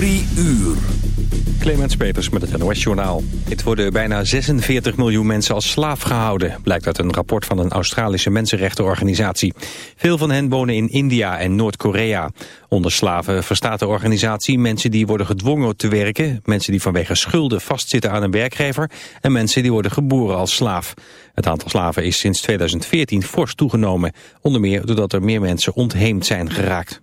Drie uur. Clemens Peters met het NOS-journaal. Het worden bijna 46 miljoen mensen als slaaf gehouden... blijkt uit een rapport van een Australische mensenrechtenorganisatie. Veel van hen wonen in India en Noord-Korea. Onder slaven verstaat de organisatie mensen die worden gedwongen te werken... mensen die vanwege schulden vastzitten aan een werkgever... en mensen die worden geboren als slaaf. Het aantal slaven is sinds 2014 fors toegenomen. Onder meer doordat er meer mensen ontheemd zijn geraakt.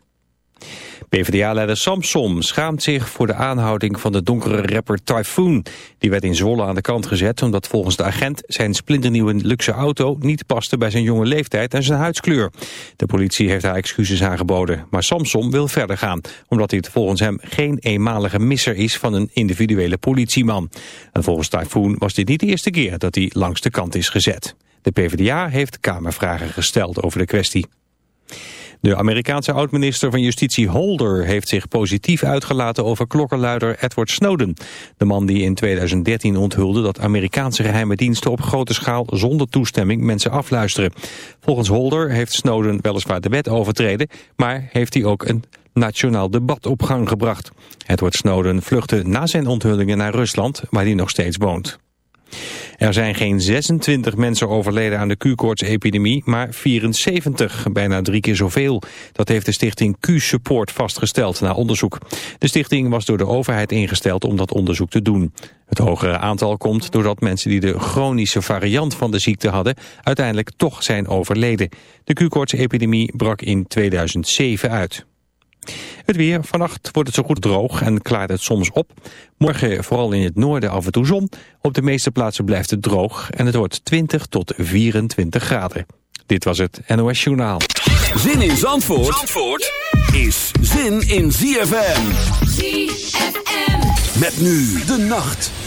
PvdA-leider Samsom schaamt zich voor de aanhouding van de donkere rapper Typhoon. Die werd in Zwolle aan de kant gezet omdat volgens de agent zijn splinternieuwe luxe auto niet paste bij zijn jonge leeftijd en zijn huidskleur. De politie heeft haar excuses aangeboden, maar Samsom wil verder gaan, omdat hij volgens hem geen eenmalige misser is van een individuele politieman. En volgens Typhoon was dit niet de eerste keer dat hij langs de kant is gezet. De PvdA heeft kamervragen gesteld over de kwestie. De Amerikaanse oud-minister van Justitie Holder heeft zich positief uitgelaten over klokkenluider Edward Snowden. De man die in 2013 onthulde dat Amerikaanse geheime diensten op grote schaal zonder toestemming mensen afluisteren. Volgens Holder heeft Snowden weliswaar de wet overtreden, maar heeft hij ook een nationaal debat op gang gebracht. Edward Snowden vluchtte na zijn onthullingen naar Rusland, waar hij nog steeds woont. Er zijn geen 26 mensen overleden aan de Q-koorts-epidemie, maar 74, bijna drie keer zoveel. Dat heeft de stichting Q-Support vastgesteld na onderzoek. De stichting was door de overheid ingesteld om dat onderzoek te doen. Het hogere aantal komt doordat mensen die de chronische variant van de ziekte hadden, uiteindelijk toch zijn overleden. De Q-koorts-epidemie brak in 2007 uit. Het weer. Vannacht wordt het zo goed droog en klaart het soms op. Morgen vooral in het noorden af en toe zon. Op de meeste plaatsen blijft het droog en het wordt 20 tot 24 graden. Dit was het NOS Journaal. Zin in Zandvoort, Zandvoort is zin in ZFM. ZFM. Met nu de nacht.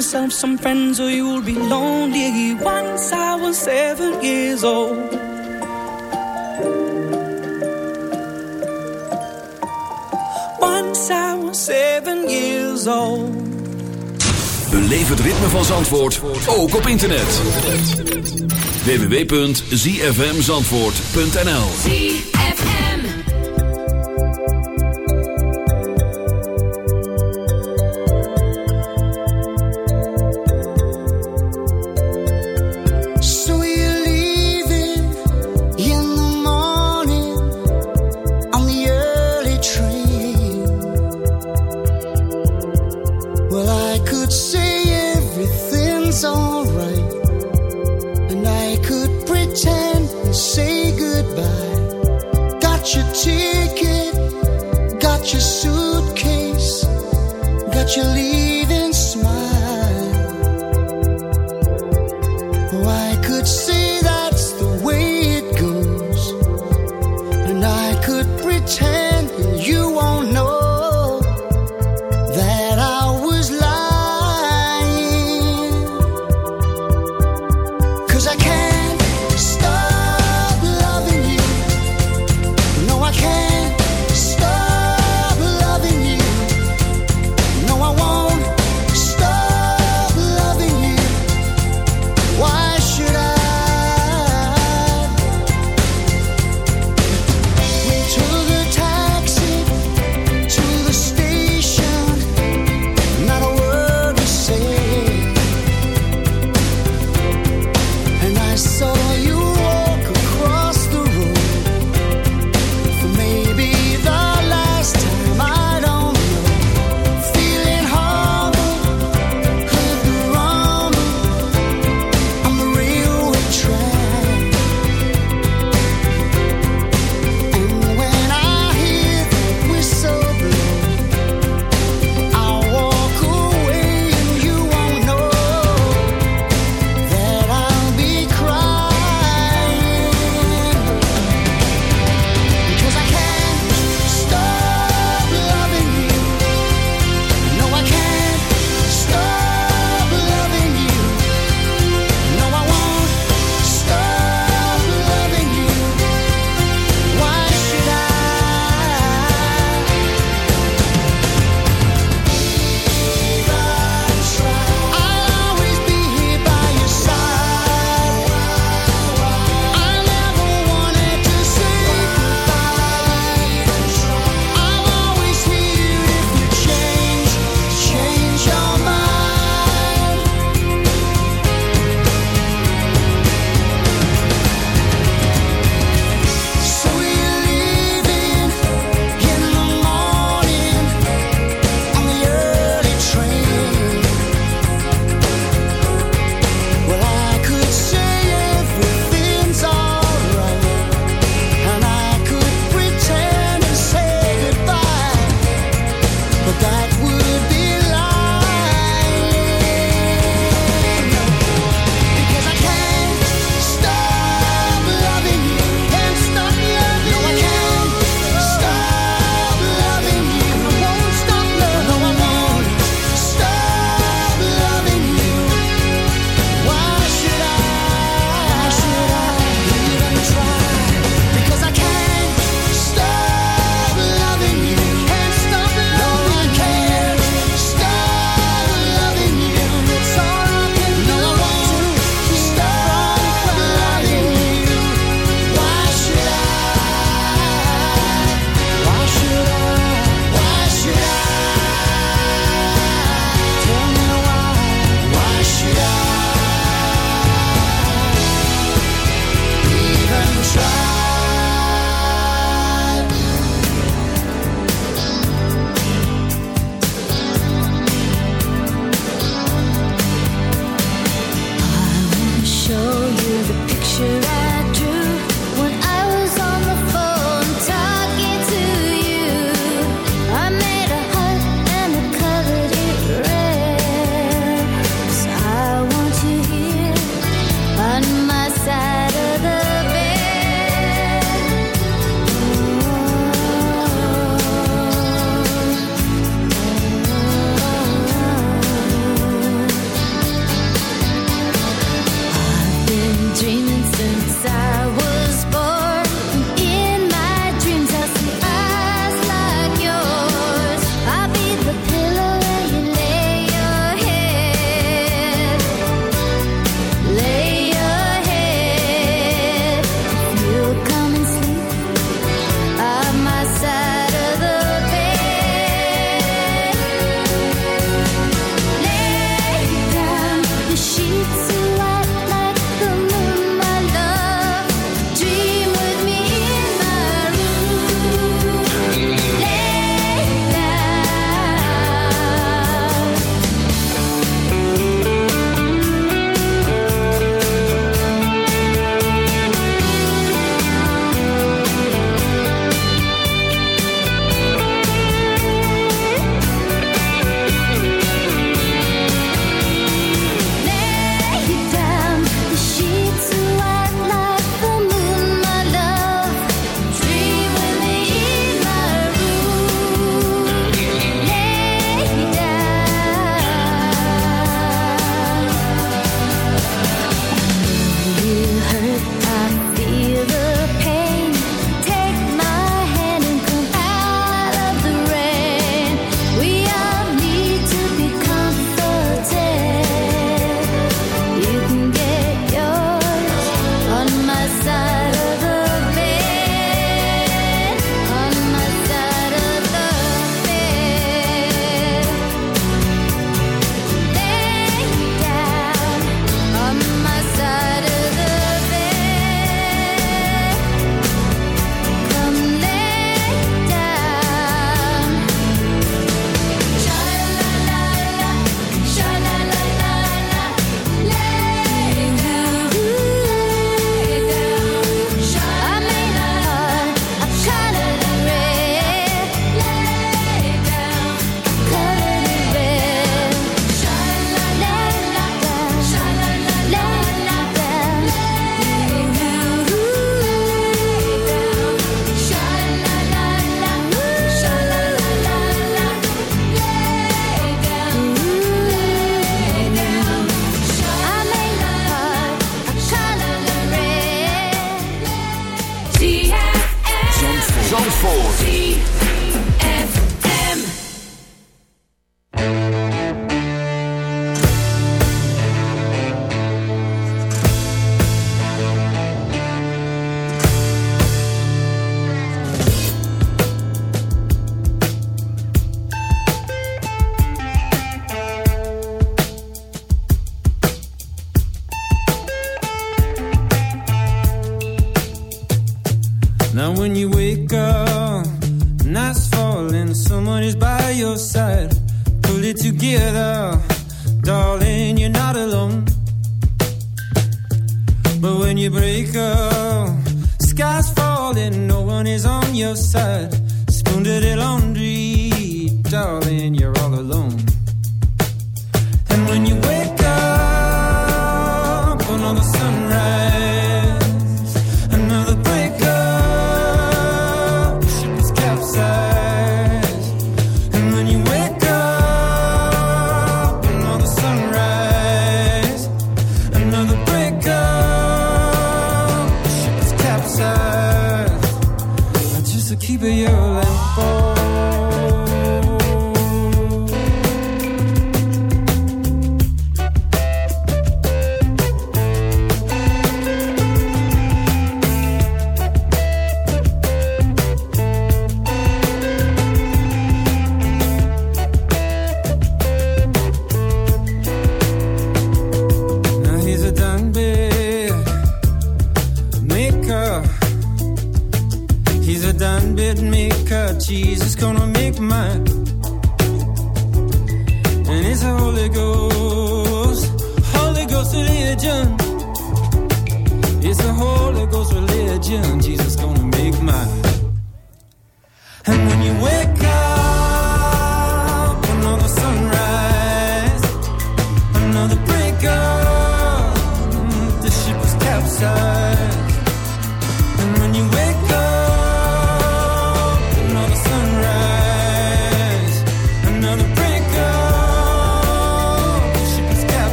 yourself some friends or you'll be lonely. Once I was seven years old. Once I was seven years old. Beleef het ritme van Zandvoort ook op internet. www.zfmzandvoort.nl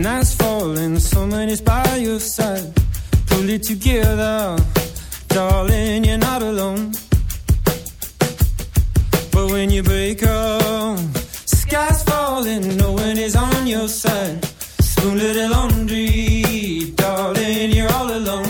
Nights falling, so many's by your side. Pull it together, darling, you're not alone. But when you break up, sky's falling, no one is on your side. Spoon little laundry, darling, you're all alone.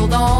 Hold on.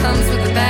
Comes with the bad.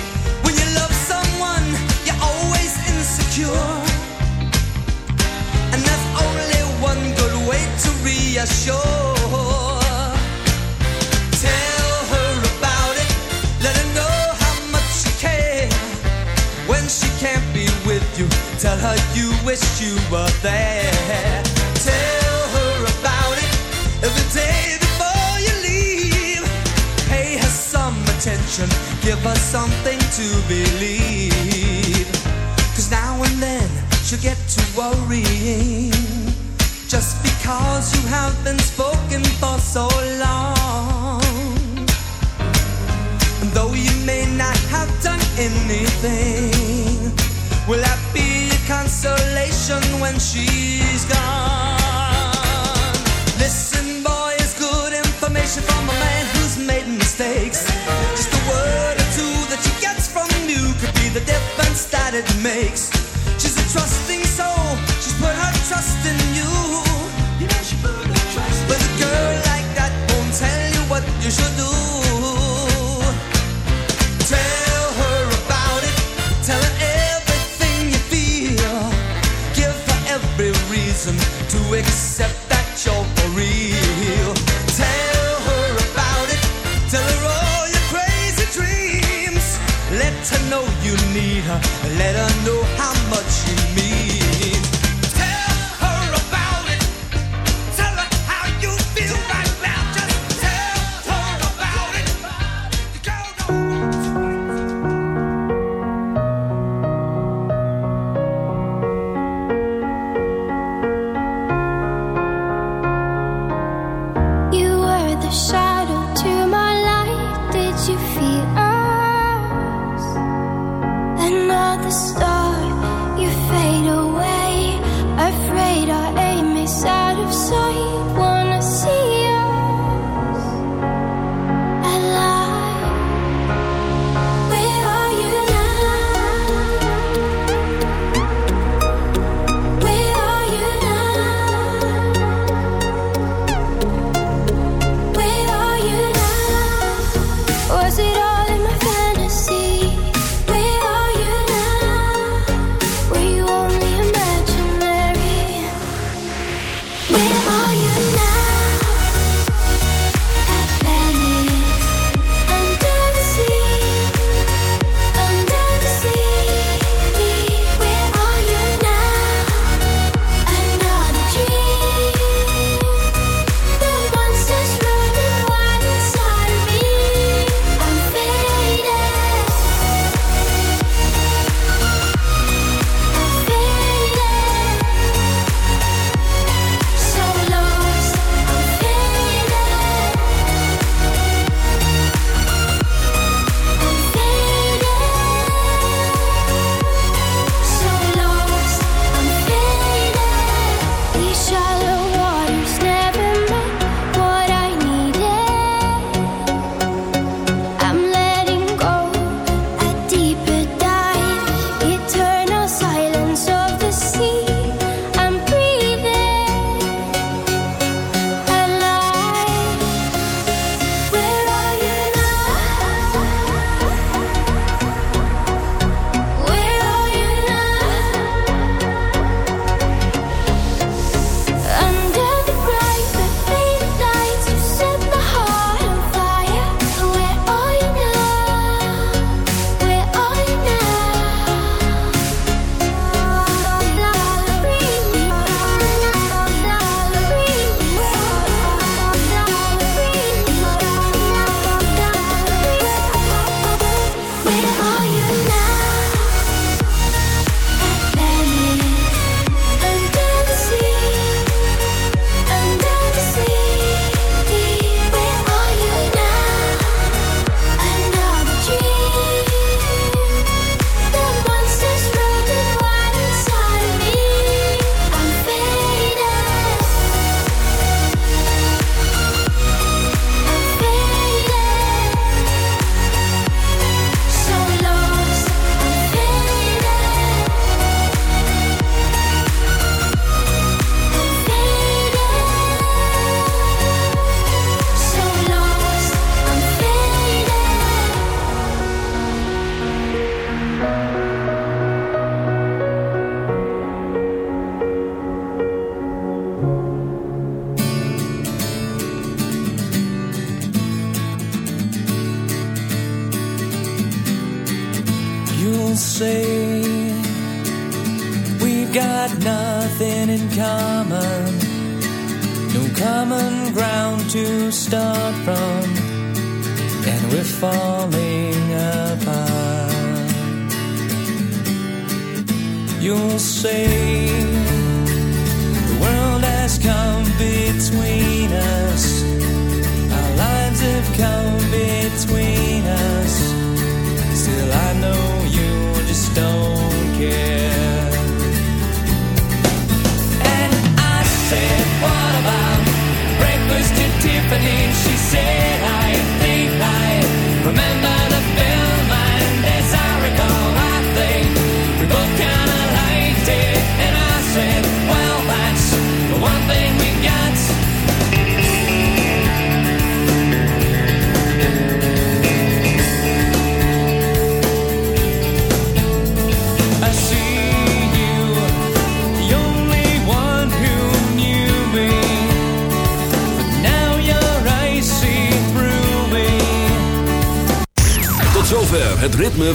wished you were there. Tell her about it the day before you leave. Pay her some attention, give her something to believe. Cause now and then she'll get to worrying. Just because you have been spoken for so long. And though you may not have done anything, will have when she's gone.